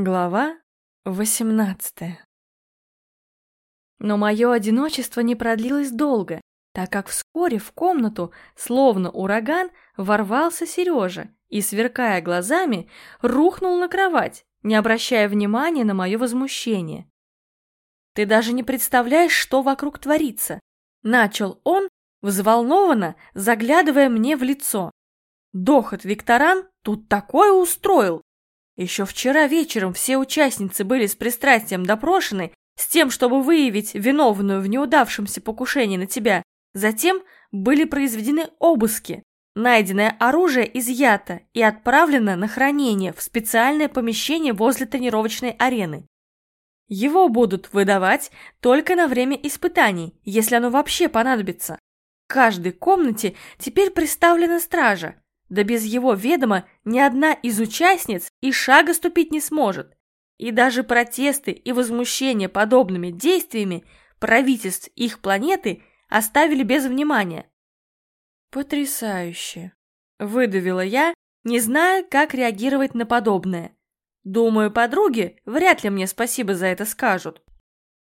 Глава 18 Но мое одиночество не продлилось долго, так как вскоре в комнату, словно ураган, ворвался Сережа и, сверкая глазами, рухнул на кровать, не обращая внимания на мое возмущение. «Ты даже не представляешь, что вокруг творится!» Начал он, взволнованно, заглядывая мне в лицо. «Дохот Викторан тут такое устроил, еще вчера вечером все участницы были с пристрастием допрошены с тем, чтобы выявить виновную в неудавшемся покушении на тебя. Затем были произведены обыски. Найденное оружие изъято и отправлено на хранение в специальное помещение возле тренировочной арены. Его будут выдавать только на время испытаний, если оно вообще понадобится. В каждой комнате теперь представлена стража, да без его ведома ни одна из участниц и шага ступить не сможет. И даже протесты и возмущения подобными действиями правительств их планеты оставили без внимания. «Потрясающе!» – выдавила я, не зная, как реагировать на подобное. Думаю, подруги вряд ли мне спасибо за это скажут.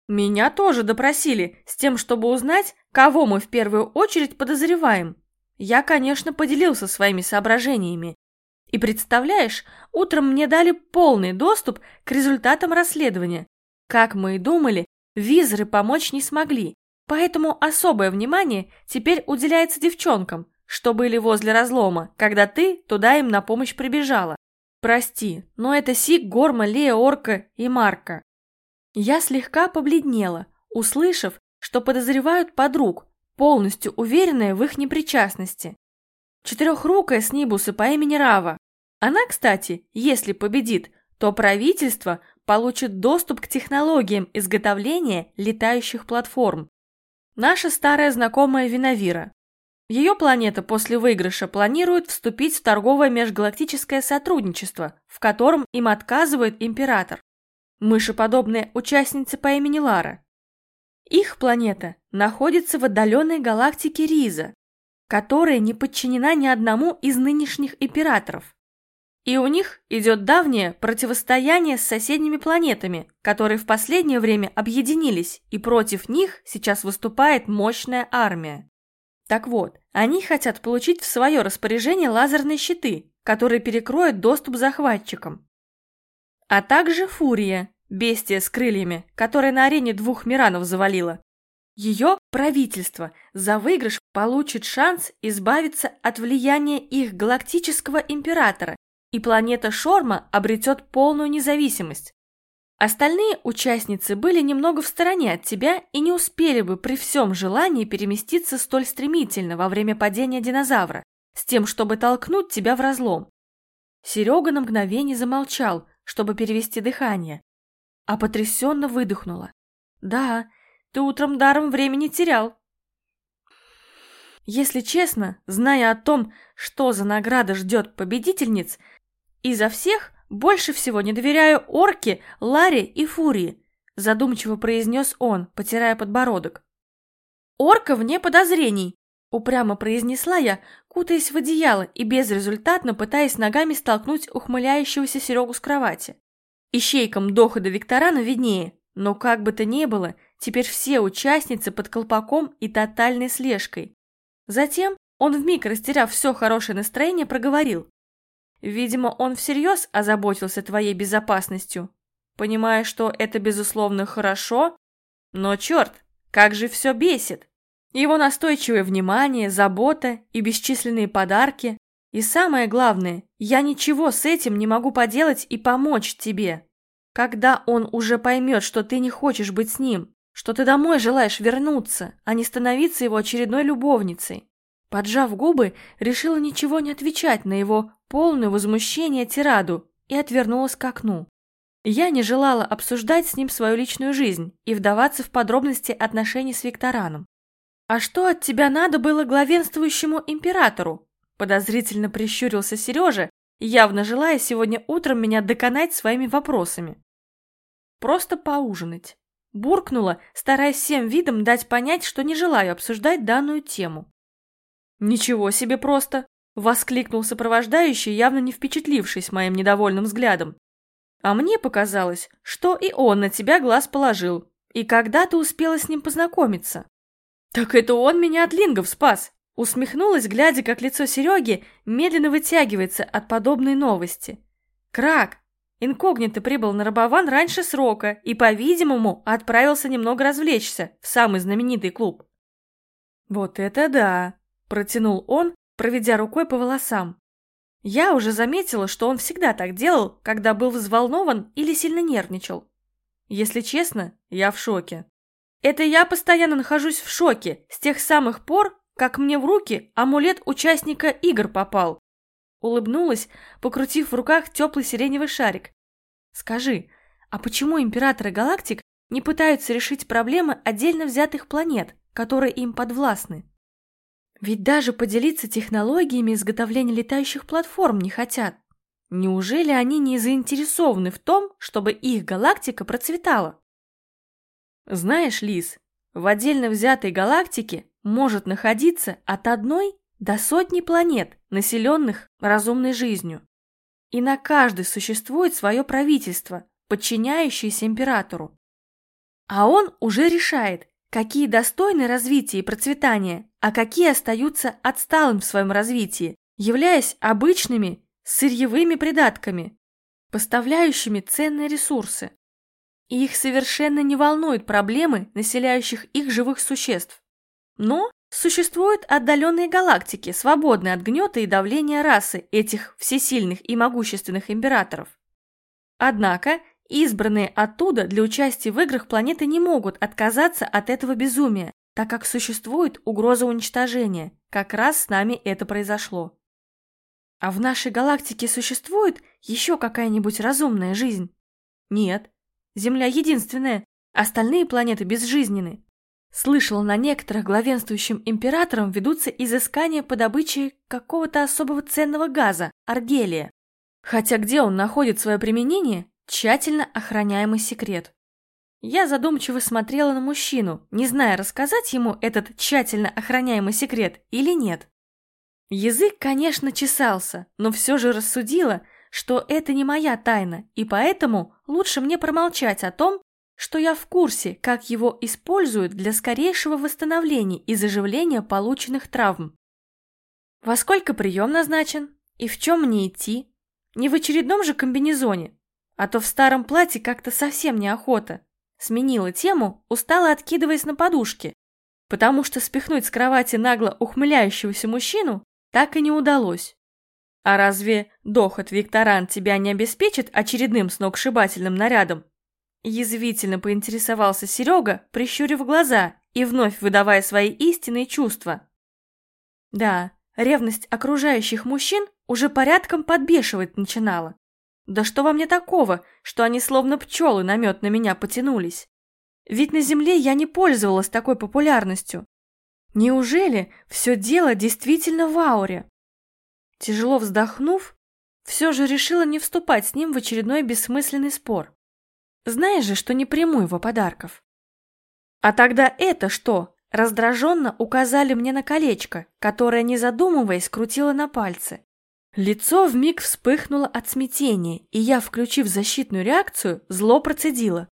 Меня тоже допросили с тем, чтобы узнать, кого мы в первую очередь подозреваем. Я, конечно, поделился своими соображениями. И представляешь, утром мне дали полный доступ к результатам расследования. Как мы и думали, визоры помочь не смогли, поэтому особое внимание теперь уделяется девчонкам, что были возле разлома, когда ты туда им на помощь прибежала. Прости, но это Сик, Горма, Лея, Орка и Марка. Я слегка побледнела, услышав, что подозревают подруг, полностью уверенная в их непричастности. Четырехрукая Снибуса по имени Рава. Она, кстати, если победит, то правительство получит доступ к технологиям изготовления летающих платформ. Наша старая знакомая Виновира. Ее планета после выигрыша планирует вступить в торговое межгалактическое сотрудничество, в котором им отказывает император. Мышеподобная участница по имени Лара. Их планета находится в отдаленной галактике Риза, которая не подчинена ни одному из нынешних императоров. И у них идет давнее противостояние с соседними планетами, которые в последнее время объединились, и против них сейчас выступает мощная армия. Так вот, они хотят получить в свое распоряжение лазерные щиты, которые перекроют доступ захватчикам. А также Фурия, бестия с крыльями, которая на арене двух Миранов завалила. Ее правительство за выигрыш получит шанс избавиться от влияния их галактического императора, и планета Шорма обретет полную независимость. Остальные участницы были немного в стороне от тебя и не успели бы при всем желании переместиться столь стремительно во время падения динозавра, с тем, чтобы толкнуть тебя в разлом. Серега на мгновение замолчал, чтобы перевести дыхание, а потрясенно выдохнула. «Да, ты утром даром времени терял». Если честно, зная о том, что за награда ждет победительниц, изо всех больше всего не доверяю Орке, Ларе и Фурии, задумчиво произнес он, потирая подбородок. Орка вне подозрений, упрямо произнесла я, кутаясь в одеяло и безрезультатно пытаясь ногами столкнуть ухмыляющегося Серегу с кровати. Ищейкам дохода Викторана виднее, но как бы то ни было, теперь все участницы под колпаком и тотальной слежкой. Затем он вмиг растеряв все хорошее настроение, проговорил. Видимо, он всерьез озаботился твоей безопасностью, понимая, что это, безусловно, хорошо, но черт, как же все бесит. Его настойчивое внимание, забота и бесчисленные подарки, и самое главное, я ничего с этим не могу поделать и помочь тебе. Когда он уже поймет, что ты не хочешь быть с ним, что ты домой желаешь вернуться, а не становиться его очередной любовницей. Поджав губы, решила ничего не отвечать на его полное возмущение тираду и отвернулась к окну. Я не желала обсуждать с ним свою личную жизнь и вдаваться в подробности отношений с Виктораном. «А что от тебя надо было главенствующему императору?» Подозрительно прищурился Сережа, явно желая сегодня утром меня доконать своими вопросами. Просто поужинать. Буркнула, стараясь всем видом дать понять, что не желаю обсуждать данную тему. «Ничего себе просто!» — воскликнул сопровождающий, явно не впечатлившись моим недовольным взглядом. А мне показалось, что и он на тебя глаз положил. И когда ты успела с ним познакомиться? Так это он меня от лингов спас. Усмехнулась, глядя, как лицо Сереги медленно вытягивается от подобной новости. Крак! Инкогнито прибыл на Рабован раньше срока и, по-видимому, отправился немного развлечься в самый знаменитый клуб. «Вот это да!» – протянул он, проведя рукой по волосам. Я уже заметила, что он всегда так делал, когда был взволнован или сильно нервничал. Если честно, я в шоке. Это я постоянно нахожусь в шоке с тех самых пор, как мне в руки амулет участника игр попал. Улыбнулась, покрутив в руках теплый сиреневый шарик. Скажи, а почему императоры галактик не пытаются решить проблемы отдельно взятых планет, которые им подвластны? Ведь даже поделиться технологиями изготовления летающих платформ не хотят. Неужели они не заинтересованы в том, чтобы их галактика процветала? Знаешь, Лис, в отдельно взятой галактике может находиться от одной до сотни планет, населенных разумной жизнью. И на каждой существует свое правительство, подчиняющееся императору. А он уже решает, какие достойны развития и процветания, а какие остаются отсталым в своем развитии, являясь обычными сырьевыми придатками, поставляющими ценные ресурсы. И их совершенно не волнуют проблемы населяющих их живых существ. Но существуют отдаленные галактики, свободные от гнета и давления расы этих всесильных и могущественных императоров. Однако, избранные оттуда для участия в играх планеты не могут отказаться от этого безумия, так как существует угроза уничтожения. Как раз с нами это произошло. А в нашей галактике существует еще какая-нибудь разумная жизнь? Нет. Земля единственная, остальные планеты безжизненны. Слышал, на некоторых главенствующим императорам ведутся изыскания по добыче какого-то особого ценного газа, аргелия. Хотя где он находит свое применение, тщательно охраняемый секрет. Я задумчиво смотрела на мужчину, не зная, рассказать ему этот тщательно охраняемый секрет или нет. Язык, конечно, чесался, но все же рассудила, что это не моя тайна, и поэтому лучше мне промолчать о том, что я в курсе, как его используют для скорейшего восстановления и заживления полученных травм. Во сколько прием назначен? И в чем мне идти? Не в очередном же комбинезоне, а то в старом платье как-то совсем неохота. Сменила тему, устало откидываясь на подушке, потому что спихнуть с кровати нагло ухмыляющегося мужчину так и не удалось. А разве дохот Викторан тебя не обеспечит очередным сногсшибательным нарядом? Язвительно поинтересовался Серега, прищурив глаза и вновь выдавая свои истинные чувства. Да, ревность окружающих мужчин уже порядком подбешивать начинала. Да что во мне такого, что они словно пчелы на мед на меня потянулись? Ведь на земле я не пользовалась такой популярностью. Неужели все дело действительно в ауре? Тяжело вздохнув, все же решила не вступать с ним в очередной бессмысленный спор. Знаешь же, что не приму его подарков. А тогда это что? Раздраженно указали мне на колечко, которое, не задумываясь, крутило на пальце. Лицо вмиг вспыхнуло от смятения, и я, включив защитную реакцию, зло процедила.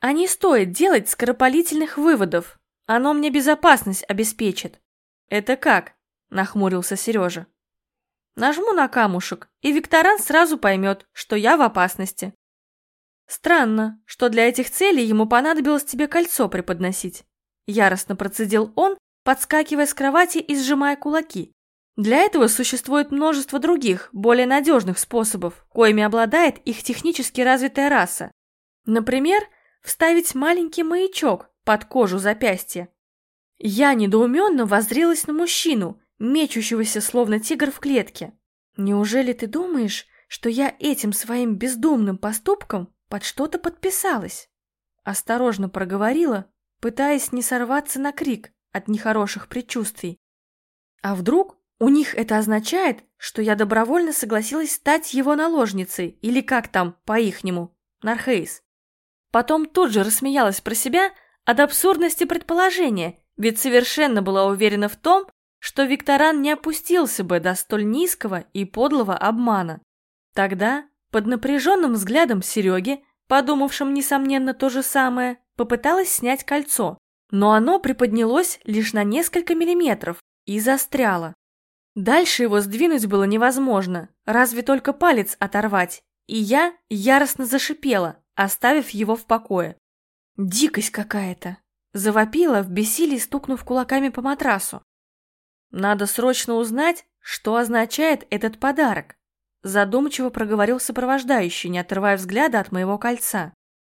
А не стоит делать скоропалительных выводов. Оно мне безопасность обеспечит. Это как? Нахмурился Сережа. Нажму на камушек, и Викторан сразу поймет, что я в опасности. Странно, что для этих целей ему понадобилось тебе кольцо преподносить. Яростно процедил он, подскакивая с кровати и сжимая кулаки. Для этого существует множество других, более надежных способов, коими обладает их технически развитая раса. Например, вставить маленький маячок под кожу запястья. Я недоуменно воззрелась на мужчину, мечущегося словно тигр в клетке. Неужели ты думаешь, что я этим своим бездумным поступком под что-то подписалась. Осторожно проговорила, пытаясь не сорваться на крик от нехороших предчувствий. А вдруг у них это означает, что я добровольно согласилась стать его наложницей, или как там, по-ихнему, Нархейс. Потом тут же рассмеялась про себя от абсурдности предположения, ведь совершенно была уверена в том, что Викторан не опустился бы до столь низкого и подлого обмана. Тогда Под напряженным взглядом Сереги, подумавшим, несомненно, то же самое, попыталась снять кольцо, но оно приподнялось лишь на несколько миллиметров и застряло. Дальше его сдвинуть было невозможно, разве только палец оторвать, и я яростно зашипела, оставив его в покое. Дикость какая-то. Завопила, в бессилии стукнув кулаками по матрасу. Надо срочно узнать, что означает этот подарок. Задумчиво проговорил сопровождающий, не отрывая взгляда от моего кольца.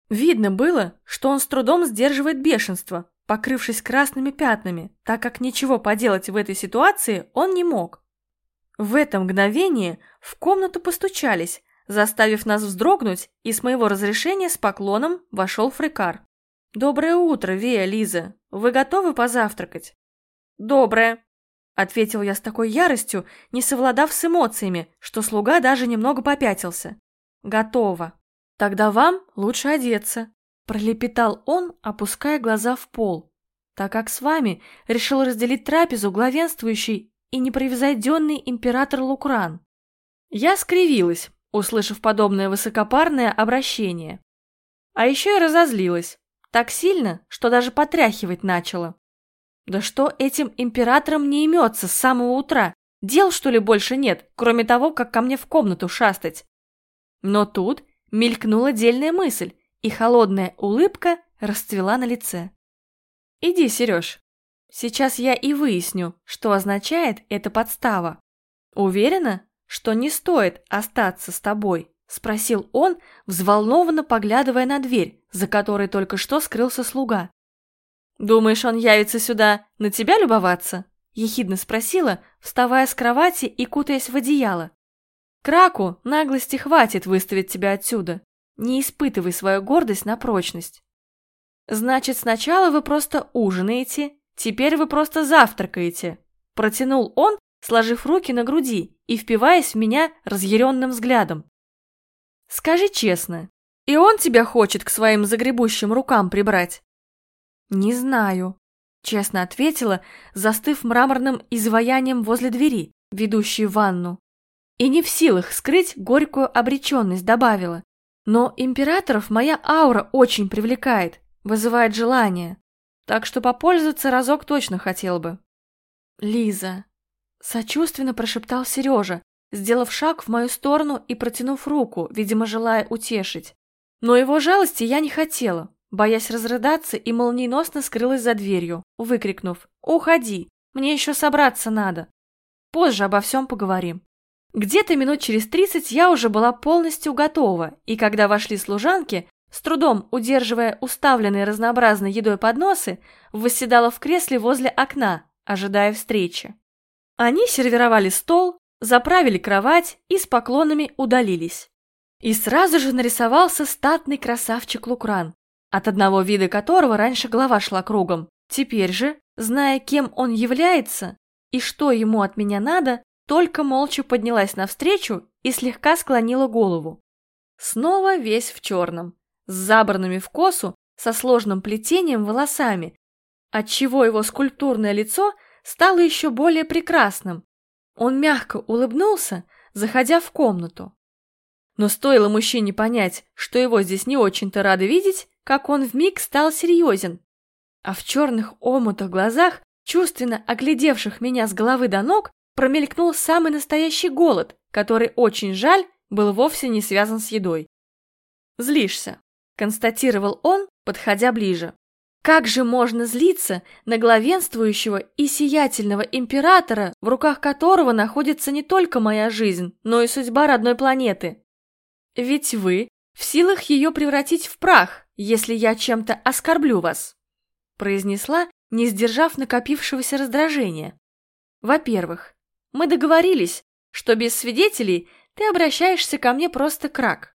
Видно было, что он с трудом сдерживает бешенство, покрывшись красными пятнами, так как ничего поделать в этой ситуации он не мог. В это мгновение в комнату постучались, заставив нас вздрогнуть, и с моего разрешения с поклоном вошел фрикар. «Доброе утро, Вея, Лиза. Вы готовы позавтракать?» «Доброе», — ответил я с такой яростью, не совладав с эмоциями, что слуга даже немного попятился. «Готово. Тогда вам лучше одеться», — пролепетал он, опуская глаза в пол, так как с вами решил разделить трапезу главенствующий и непревзойденный император Лукран. Я скривилась, услышав подобное высокопарное обращение. А еще и разозлилась. Так сильно, что даже потряхивать начала. Да что этим императором не имется с самого утра? Дел, что ли, больше нет, кроме того, как ко мне в комнату шастать? Но тут мелькнула дельная мысль, и холодная улыбка расцвела на лице. «Иди, Сереж. Сейчас я и выясню, что означает эта подстава. Уверена, что не стоит остаться с тобой?» – спросил он, взволнованно поглядывая на дверь, за которой только что скрылся слуга. «Думаешь, он явится сюда на тебя любоваться?» – ехидно спросила, вставая с кровати и кутаясь в одеяло. «Краку наглости хватит выставить тебя отсюда. Не испытывай свою гордость на прочность». «Значит, сначала вы просто ужинаете, теперь вы просто завтракаете», – протянул он, сложив руки на груди и впиваясь в меня разъяренным взглядом. «Скажи честно, и он тебя хочет к своим загребущим рукам прибрать?» «Не знаю», — честно ответила, застыв мраморным изваянием возле двери, ведущей в ванну. И не в силах скрыть горькую обреченность добавила. «Но императоров моя аура очень привлекает, вызывает желание, так что попользоваться разок точно хотел бы». «Лиза», Сочувственно прошептал Сережа, сделав шаг в мою сторону и протянув руку, видимо, желая утешить. Но его жалости я не хотела, боясь разрыдаться и молниеносно скрылась за дверью, выкрикнув «Уходи! Мне еще собраться надо! Позже обо всем поговорим». Где-то минут через тридцать я уже была полностью готова, и когда вошли служанки, с трудом удерживая уставленные разнообразной едой подносы, восседала в кресле возле окна, ожидая встречи. Они сервировали стол, заправили кровать и с поклонами удалились. И сразу же нарисовался статный красавчик Лукран, от одного вида которого раньше голова шла кругом. Теперь же, зная, кем он является и что ему от меня надо, только молча поднялась навстречу и слегка склонила голову. Снова весь в черном, с забранными в косу, со сложным плетением волосами, отчего его скульптурное лицо – стало еще более прекрасным. Он мягко улыбнулся, заходя в комнату. Но стоило мужчине понять, что его здесь не очень-то рады видеть, как он вмиг стал серьезен. А в черных омутах глазах, чувственно оглядевших меня с головы до ног, промелькнул самый настоящий голод, который, очень жаль, был вовсе не связан с едой. «Злишься», — констатировал он, подходя ближе. Как же можно злиться на главенствующего и сиятельного императора, в руках которого находится не только моя жизнь, но и судьба родной планеты? Ведь вы в силах ее превратить в прах, если я чем-то оскорблю вас, произнесла, не сдержав накопившегося раздражения. Во-первых, мы договорились, что без свидетелей ты обращаешься ко мне просто крак.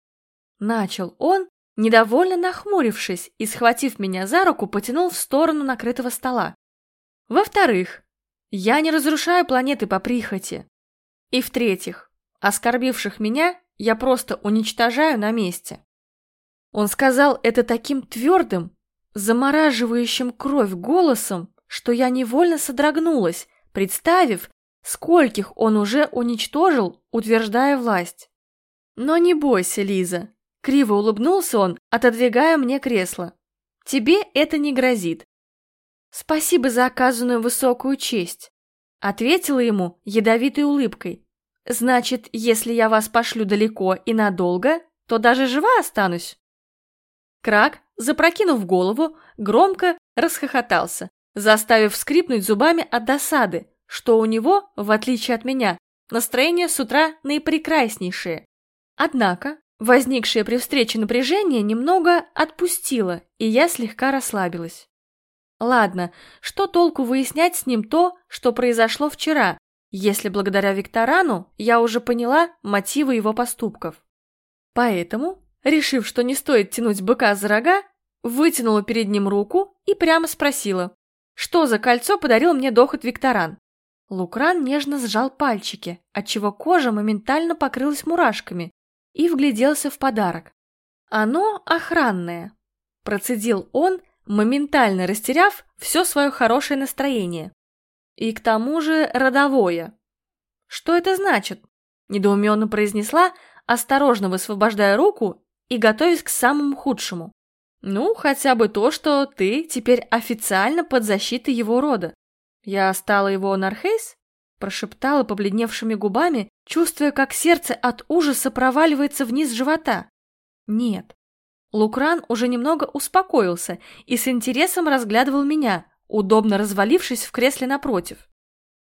Начал он, Недовольно нахмурившись и схватив меня за руку, потянул в сторону накрытого стола. Во-вторых, я не разрушаю планеты по прихоти. И в-третьих, оскорбивших меня я просто уничтожаю на месте. Он сказал это таким твердым, замораживающим кровь голосом, что я невольно содрогнулась, представив, скольких он уже уничтожил, утверждая власть. Но не бойся, Лиза. Криво улыбнулся он, отодвигая мне кресло. Тебе это не грозит. Спасибо за оказанную высокую честь. Ответила ему ядовитой улыбкой. Значит, если я вас пошлю далеко и надолго, то даже жива останусь. Крак, запрокинув голову, громко расхохотался, заставив скрипнуть зубами от досады, что у него, в отличие от меня, настроение с утра наипрекраснейшее. Однако, возникшее при встрече напряжение немного отпустило, и я слегка расслабилась. Ладно, что толку выяснять с ним то, что произошло вчера, если благодаря Викторану я уже поняла мотивы его поступков. Поэтому, решив, что не стоит тянуть быка за рога, вытянула перед ним руку и прямо спросила, что за кольцо подарил мне дохот Викторан. Лукран нежно сжал пальчики, отчего кожа моментально покрылась мурашками, и вгляделся в подарок. «Оно охранное», – процедил он, моментально растеряв все свое хорошее настроение. «И к тому же родовое». «Что это значит?» – недоуменно произнесла, осторожно высвобождая руку и готовясь к самому худшему. Ну, хотя бы то, что ты теперь официально под защитой его рода. Я стала его Нархейс? Прошептала побледневшими губами, чувствуя, как сердце от ужаса проваливается вниз живота. Нет. Лукран уже немного успокоился и с интересом разглядывал меня, удобно развалившись в кресле напротив.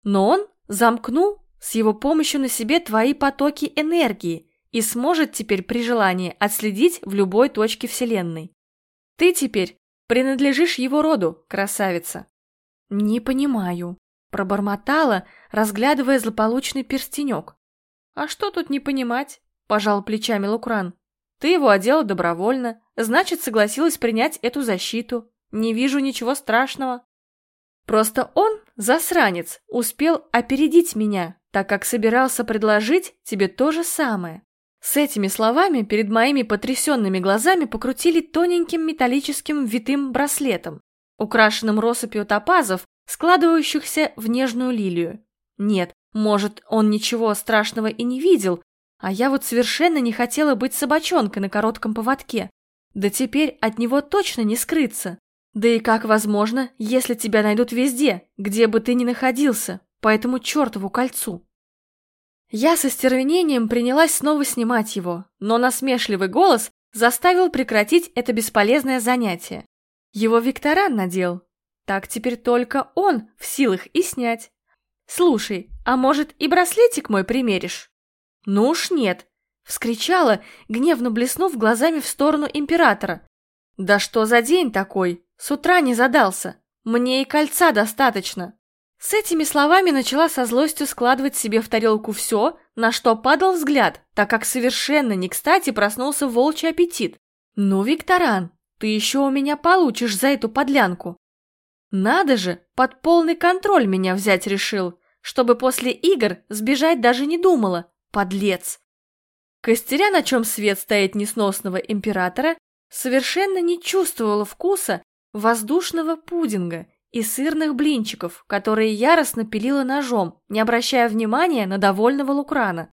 Но он замкнул с его помощью на себе твои потоки энергии и сможет теперь при желании отследить в любой точке Вселенной. Ты теперь принадлежишь его роду, красавица. Не понимаю, пробормотала, разглядывая злополучный перстенек. А что тут не понимать? Пожал плечами Лукран. Ты его одела добровольно, значит, согласилась принять эту защиту. Не вижу ничего страшного. Просто он, засранец, успел опередить меня, так как собирался предложить тебе то же самое. С этими словами перед моими потрясенными глазами покрутили тоненьким металлическим витым браслетом, украшенным россыпью топазов, складывающихся в нежную лилию. Нет, может, он ничего страшного и не видел, а я вот совершенно не хотела быть собачонкой на коротком поводке. Да теперь от него точно не скрыться. Да и как возможно, если тебя найдут везде, где бы ты ни находился, по этому чертову кольцу? Я со стервенением принялась снова снимать его, но насмешливый голос заставил прекратить это бесполезное занятие. Его Викторан надел. Так теперь только он в силах и снять. Слушай, а может и браслетик мой примеришь? Ну уж нет, вскричала, гневно блеснув глазами в сторону императора. Да что за день такой? С утра не задался. Мне и кольца достаточно. С этими словами начала со злостью складывать себе в тарелку все, на что падал взгляд, так как совершенно не кстати проснулся волчий аппетит. «Ну, Викторан, ты еще у меня получишь за эту подлянку!» «Надо же, под полный контроль меня взять решил, чтобы после игр сбежать даже не думала, подлец!» Костеря, на чем свет стоит несносного императора, совершенно не чувствовала вкуса воздушного пудинга и сырных блинчиков, которые яростно пилила ножом, не обращая внимания на довольного Лукрана.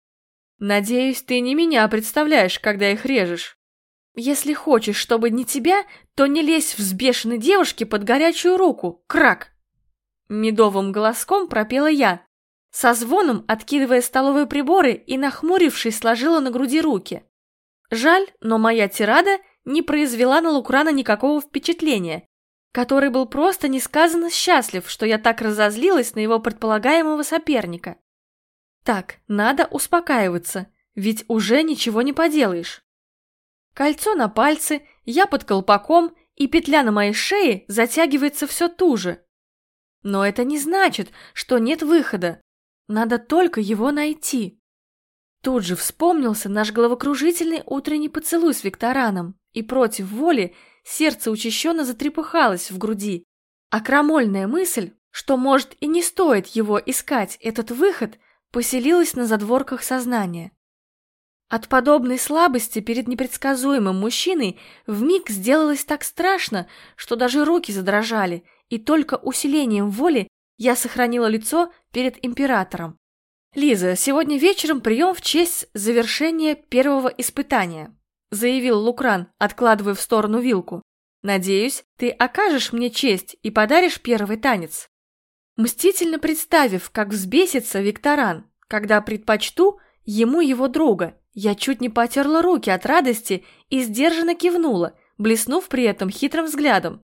«Надеюсь, ты не меня представляешь, когда их режешь. Если хочешь, чтобы не тебя, то не лезь взбешенной девушке под горячую руку, крак!» Медовым голоском пропела я, со звоном откидывая столовые приборы и, нахмурившись, сложила на груди руки. Жаль, но моя тирада не произвела на Лукрана никакого впечатления, который был просто несказанно счастлив, что я так разозлилась на его предполагаемого соперника. Так, надо успокаиваться, ведь уже ничего не поделаешь. Кольцо на пальце, я под колпаком, и петля на моей шее затягивается все туже. Но это не значит, что нет выхода. Надо только его найти. Тут же вспомнился наш головокружительный утренний поцелуй с Виктораном, и против воли сердце учащенно затрепыхалось в груди, а крамольная мысль, что, может, и не стоит его искать, этот выход, поселилась на задворках сознания. От подобной слабости перед непредсказуемым мужчиной вмиг сделалось так страшно, что даже руки задрожали, и только усилением воли я сохранила лицо перед императором. «Лиза, сегодня вечером прием в честь завершения первого испытания», заявил Лукран, откладывая в сторону вилку. «Надеюсь, ты окажешь мне честь и подаришь первый танец». Мстительно представив, как взбесится Викторан, когда предпочту ему его друга, я чуть не потерла руки от радости и сдержанно кивнула, блеснув при этом хитрым взглядом.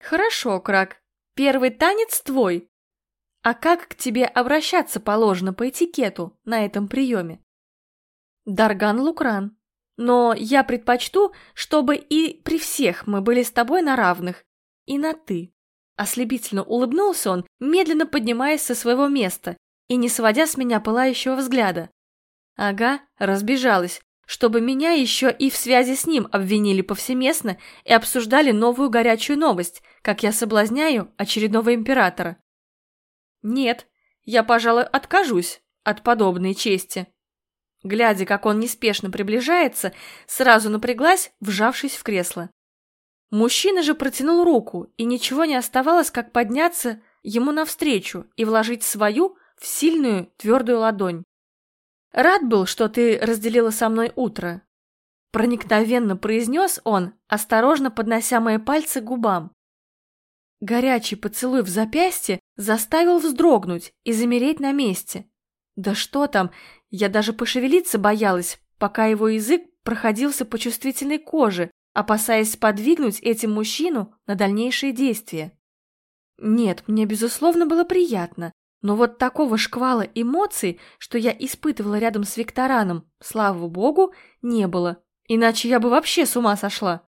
«Хорошо, Крак, первый танец твой, а как к тебе обращаться положено по этикету на этом приеме? Дарган Лукран. Но я предпочту, чтобы и при всех мы были с тобой на равных. И на «ты». Ослепительно улыбнулся он, медленно поднимаясь со своего места и не сводя с меня пылающего взгляда. Ага, разбежалась, чтобы меня еще и в связи с ним обвинили повсеместно и обсуждали новую горячую новость, как я соблазняю очередного императора. Нет, я, пожалуй, откажусь от подобной чести. Глядя, как он неспешно приближается, сразу напряглась, вжавшись в кресло. Мужчина же протянул руку, и ничего не оставалось, как подняться ему навстречу и вложить свою в сильную твердую ладонь. «Рад был, что ты разделила со мной утро», — проникновенно произнес он, осторожно поднося мои пальцы к губам. Горячий поцелуй в запястье заставил вздрогнуть и замереть на месте. Да что там, я даже пошевелиться боялась, пока его язык проходился по чувствительной коже, опасаясь подвигнуть этим мужчину на дальнейшие действия. Нет, мне безусловно было приятно, но вот такого шквала эмоций, что я испытывала рядом с Виктораном, слава богу, не было, иначе я бы вообще с ума сошла.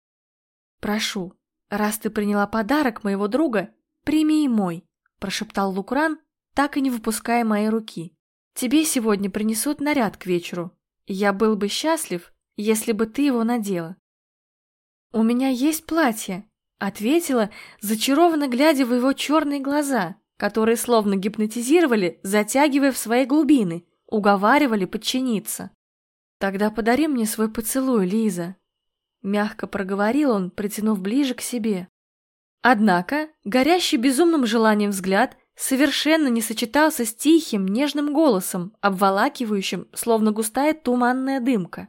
Прошу, «Раз ты приняла подарок моего друга, прими и мой», – прошептал Лукран, так и не выпуская моей руки. «Тебе сегодня принесут наряд к вечеру. Я был бы счастлив, если бы ты его надела». «У меня есть платье», – ответила, зачарованно глядя в его черные глаза, которые словно гипнотизировали, затягивая в свои глубины, уговаривали подчиниться. «Тогда подари мне свой поцелуй, Лиза», Мягко проговорил он, притянув ближе к себе. Однако, горящий безумным желанием взгляд совершенно не сочетался с тихим, нежным голосом, обволакивающим, словно густая туманная дымка.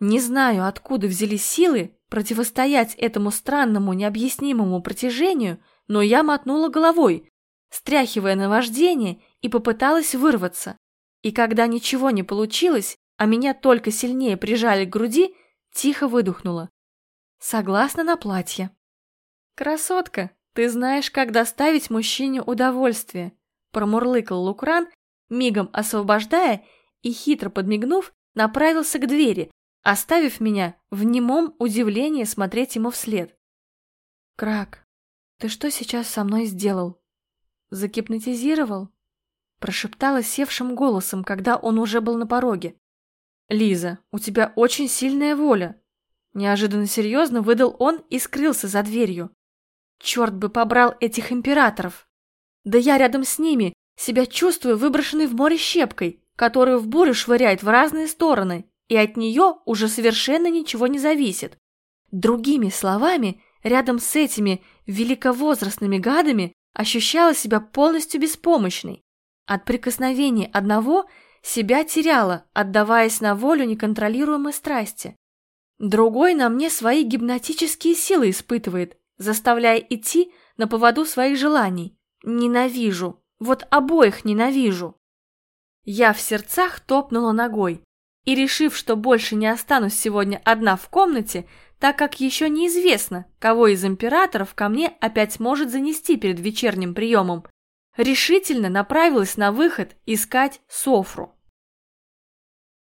Не знаю, откуда взялись силы противостоять этому странному, необъяснимому протяжению, но я мотнула головой, стряхивая наваждение, и попыталась вырваться. И когда ничего не получилось, а меня только сильнее прижали к груди, Тихо выдохнула. Согласна на платье. «Красотка, ты знаешь, как доставить мужчине удовольствие», промурлыкал Лукран, мигом освобождая и, хитро подмигнув, направился к двери, оставив меня в немом удивлении смотреть ему вслед. «Крак, ты что сейчас со мной сделал? Закипнотизировал?» прошептала севшим голосом, когда он уже был на пороге. «Лиза, у тебя очень сильная воля!» Неожиданно серьезно выдал он и скрылся за дверью. «Черт бы побрал этих императоров! Да я рядом с ними себя чувствую выброшенной в море щепкой, которую в бурю швыряет в разные стороны, и от нее уже совершенно ничего не зависит. Другими словами, рядом с этими великовозрастными гадами ощущала себя полностью беспомощной. От прикосновений одного – себя теряла, отдаваясь на волю неконтролируемой страсти. Другой на мне свои гипнотические силы испытывает, заставляя идти на поводу своих желаний. Ненавижу. Вот обоих ненавижу. Я в сердцах топнула ногой и, решив, что больше не останусь сегодня одна в комнате, так как еще неизвестно, кого из императоров ко мне опять может занести перед вечерним приемом, решительно направилась на выход искать Софру.